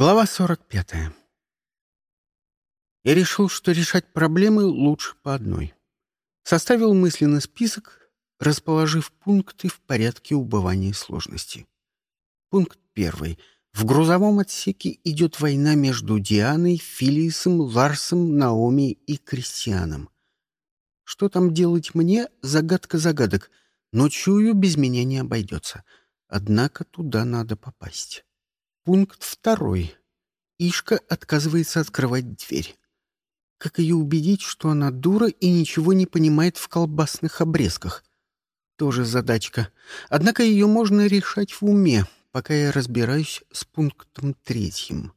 Глава 45. Я решил, что решать проблемы лучше по одной. Составил мысленный список, расположив пункты в порядке убывания сложности. Пункт первый. В грузовом отсеке идет война между Дианой, Филисом, Ларсом, Наоми и Кристианом. Что там делать мне — загадка загадок, но чую, без меня не обойдется. Однако туда надо попасть. Пункт второй. Ишка отказывается открывать дверь. Как ее убедить, что она дура и ничего не понимает в колбасных обрезках? Тоже задачка. Однако ее можно решать в уме, пока я разбираюсь с пунктом третьим.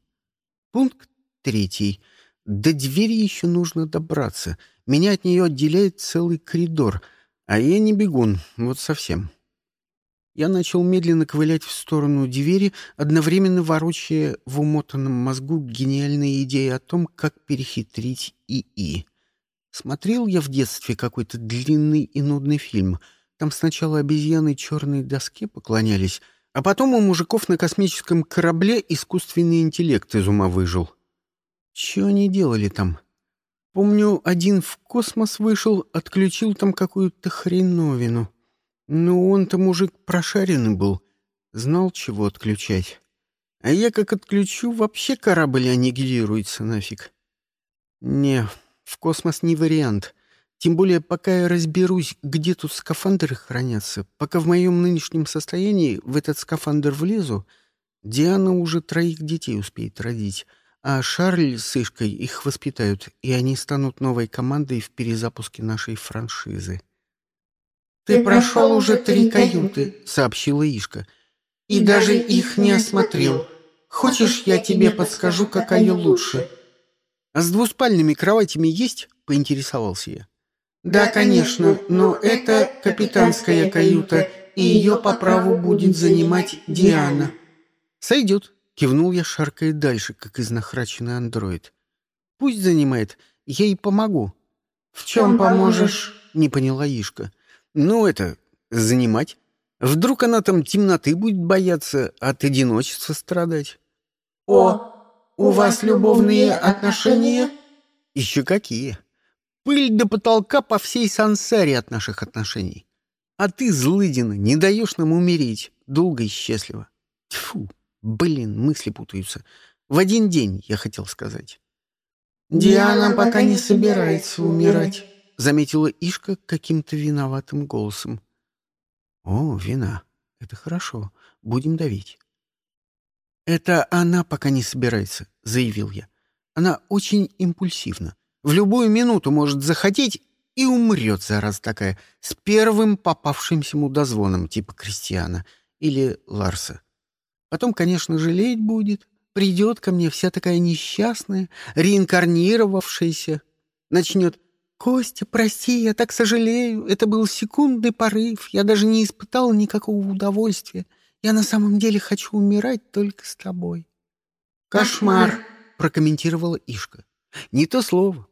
Пункт третий. До двери еще нужно добраться. Меня от нее отделяет целый коридор, а я не бегун, вот совсем. Я начал медленно ковылять в сторону двери, одновременно ворочая в умотанном мозгу гениальные идеи о том, как перехитрить ИИ. Смотрел я в детстве какой-то длинный и нудный фильм. Там сначала обезьяны черной доске поклонялись, а потом у мужиков на космическом корабле искусственный интеллект из ума выжил. Чего они делали там? Помню, один в космос вышел, отключил там какую-то хреновину. Ну, он-то мужик прошаренный был, знал, чего отключать. А я как отключу, вообще корабль аннигилируется нафиг. Не, в космос не вариант. Тем более, пока я разберусь, где тут скафандры хранятся, пока в моем нынешнем состоянии в этот скафандр влезу, Диана уже троих детей успеет родить, а Шарль с Ишкой их воспитают, и они станут новой командой в перезапуске нашей франшизы. «Ты прошел уже три каюты», — сообщила Ишка. «И даже их не осмотрел. Хочешь, я тебе подскажу, какая лучше?» «А с двуспальными кроватями есть?» — поинтересовался я. «Да, конечно, но это капитанская каюта, и ее по праву будет занимать Диана». «Сойдет», — кивнул я, шаркая дальше, как изнахраченный андроид. «Пусть занимает, я ей помогу». «В чем поможешь?» — не поняла Ишка. Ну, это, занимать. Вдруг она там темноты будет бояться, от одиночества страдать. О, у вас любовные отношения? Еще какие. Пыль до потолка по всей сансаре от наших отношений. А ты, злыдина, не даешь нам умереть долго и счастливо. Тьфу, блин, мысли путаются. В один день, я хотел сказать. Диана пока не собирается умирать заметила Ишка каким-то виноватым голосом. «О, вина. Это хорошо. Будем давить». «Это она пока не собирается», — заявил я. «Она очень импульсивна. В любую минуту может захотеть и умрет, зараз такая, с первым попавшимся мудозвоном, типа Кристиана или Ларса. Потом, конечно, жалеть будет, придет ко мне вся такая несчастная, реинкарнировавшаяся, начнет «Костя, прости, я так сожалею. Это был секундный порыв. Я даже не испытал никакого удовольствия. Я на самом деле хочу умирать только с тобой». «Кошмар», — прокомментировала Ишка. «Не то слово.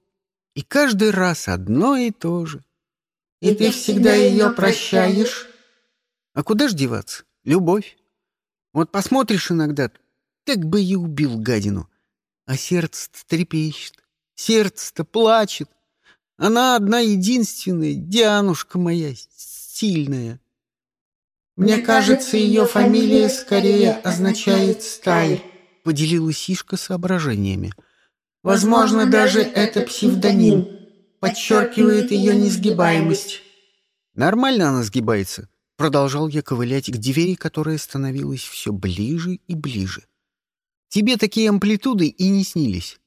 И каждый раз одно и то же». «И ты всегда ее прощаешь?» «А куда ж деваться? Любовь. Вот посмотришь иногда, так бы и убил гадину. А сердце-то трепещет, сердце-то плачет. Она одна единственная, Дианушка моя, сильная. Мне кажется, ее фамилия скорее означает «сталь», — поделилась Ишка соображениями. Возможно, даже это псевдоним. Подчеркивает ее несгибаемость. Нормально она сгибается. Продолжал я ковылять к двери, которая становилась все ближе и ближе. Тебе такие амплитуды и не снились.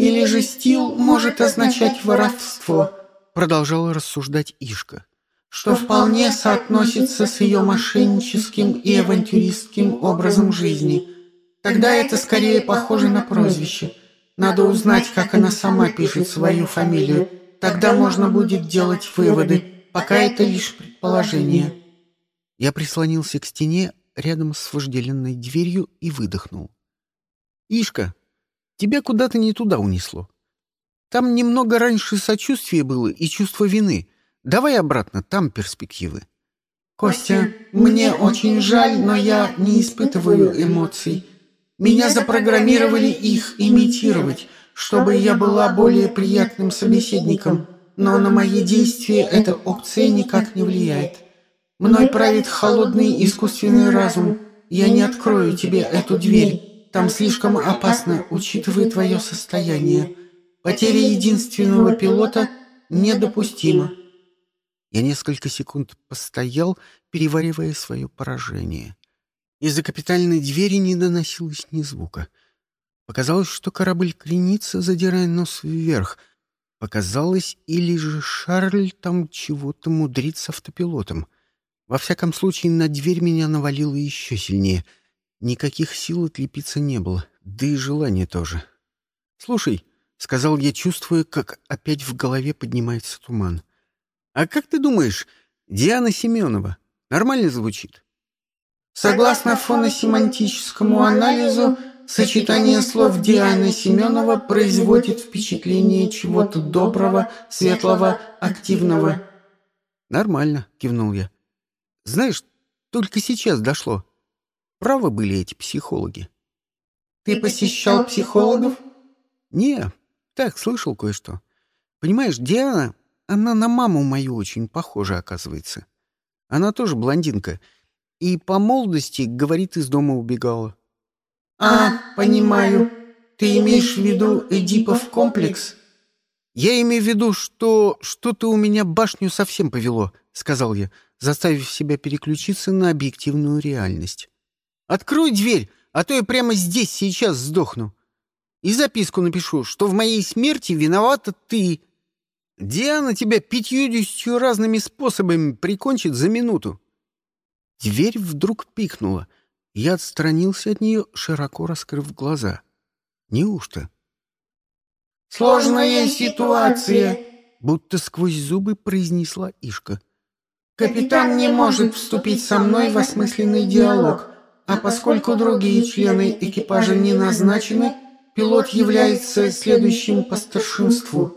Или же стил может означать воровство, продолжала рассуждать Ишка, что вполне соотносится с ее мошенническим и авантюристским образом жизни. Тогда это скорее похоже на прозвище. Надо узнать, как она сама пишет свою фамилию. Тогда можно будет делать выводы, пока это лишь предположение. Я прислонился к стене рядом с вожделенной дверью и выдохнул. «Ишка, Тебя куда-то не туда унесло. Там немного раньше сочувствия было и чувство вины. Давай обратно, там перспективы. Костя, мне очень жаль, но я не испытываю эмоций. Меня запрограммировали их имитировать, чтобы я была более приятным собеседником, но на мои действия эта опция никак не влияет. Мной правит холодный искусственный разум. Я не открою тебе эту дверь. Там слишком опасно, учитывая твое состояние. Потеря единственного пилота недопустима. Я несколько секунд постоял, переваривая свое поражение. Из-за капитальной двери не доносилось ни звука. Показалось, что корабль кренится, задирая нос вверх. Показалось, или же Шарль там чего-то мудрит с автопилотом. Во всяком случае, на дверь меня навалило еще сильнее. Никаких сил отлепиться не было, да и желания тоже. «Слушай», — сказал я, чувствуя, как опять в голове поднимается туман. «А как ты думаешь, Диана Семенова нормально звучит?» Согласно фоносемантическому анализу, сочетание слов Дианы Семенова производит впечатление чего-то доброго, светлого, активного. «Нормально», — кивнул я. «Знаешь, только сейчас дошло. Правы были эти психологи». «Ты посещал психологов?» «Не, так, слышал кое-что. Понимаешь, Диана, она на маму мою очень похожа, оказывается. Она тоже блондинка» и по молодости, говорит, из дома убегала. «А, понимаю. Ты имеешь в виду Эдипов комплекс?» «Я имею в виду, что что-то у меня башню совсем повело», — сказал я, заставив себя переключиться на объективную реальность. «Открой дверь, а то я прямо здесь сейчас сдохну. И записку напишу, что в моей смерти виновата ты. Диана тебя пятьюдесятью разными способами прикончит за минуту. Дверь вдруг пикнула. Я отстранился от нее, широко раскрыв глаза. Неужто? «Сложная ситуация», — будто сквозь зубы произнесла Ишка. «Капитан не может вступить со мной в осмысленный диалог, а поскольку другие члены экипажа не назначены, пилот является следующим по старшинству».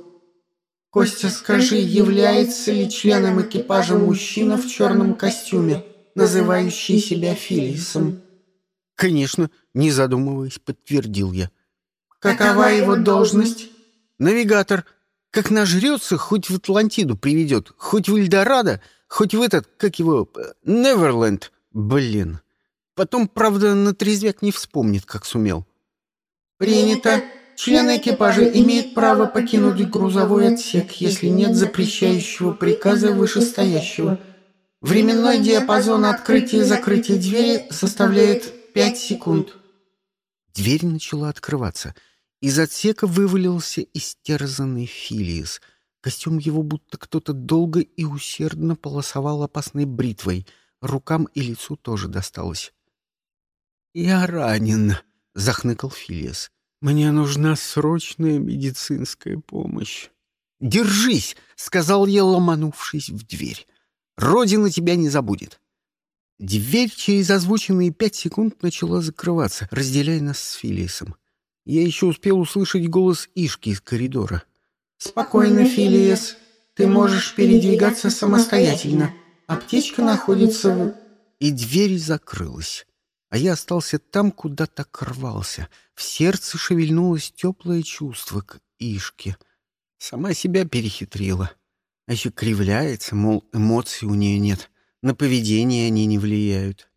«Костя, скажи, является ли членом экипажа мужчина в черном костюме?» называющий себя Филисом. «Конечно», — не задумываясь, подтвердил я. «Какова его должность?» «Навигатор. Как нажрется, хоть в Атлантиду приведет, хоть в Эльдорадо, хоть в этот, как его, Неверленд. Блин. Потом, правда, на трезвяк не вспомнит, как сумел». «Принято. Член экипажа имеет право покинуть грузовой отсек, если нет запрещающего приказа вышестоящего». Временной диапазон открытия и закрытия двери составляет 5 секунд. Дверь начала открываться. Из отсека вывалился истерзанный Филиес. Костюм его будто кто-то долго и усердно полосовал опасной бритвой. Рукам и лицу тоже досталось. «Я ранен», — захныкал Филиес. «Мне нужна срочная медицинская помощь». «Держись!» — сказал я, ломанувшись в дверь. Родина тебя не забудет. Дверь через озвученные пять секунд начала закрываться, разделяя нас с Филиесом. Я еще успел услышать голос Ишки из коридора. «Спокойно, Филиес. Ты можешь передвигаться самостоятельно. Аптечка находится в...» И дверь закрылась. А я остался там, куда так рвался. В сердце шевельнулось теплое чувство к Ишке. Сама себя перехитрила. А еще кривляется, мол, эмоций у нее нет, на поведение они не влияют.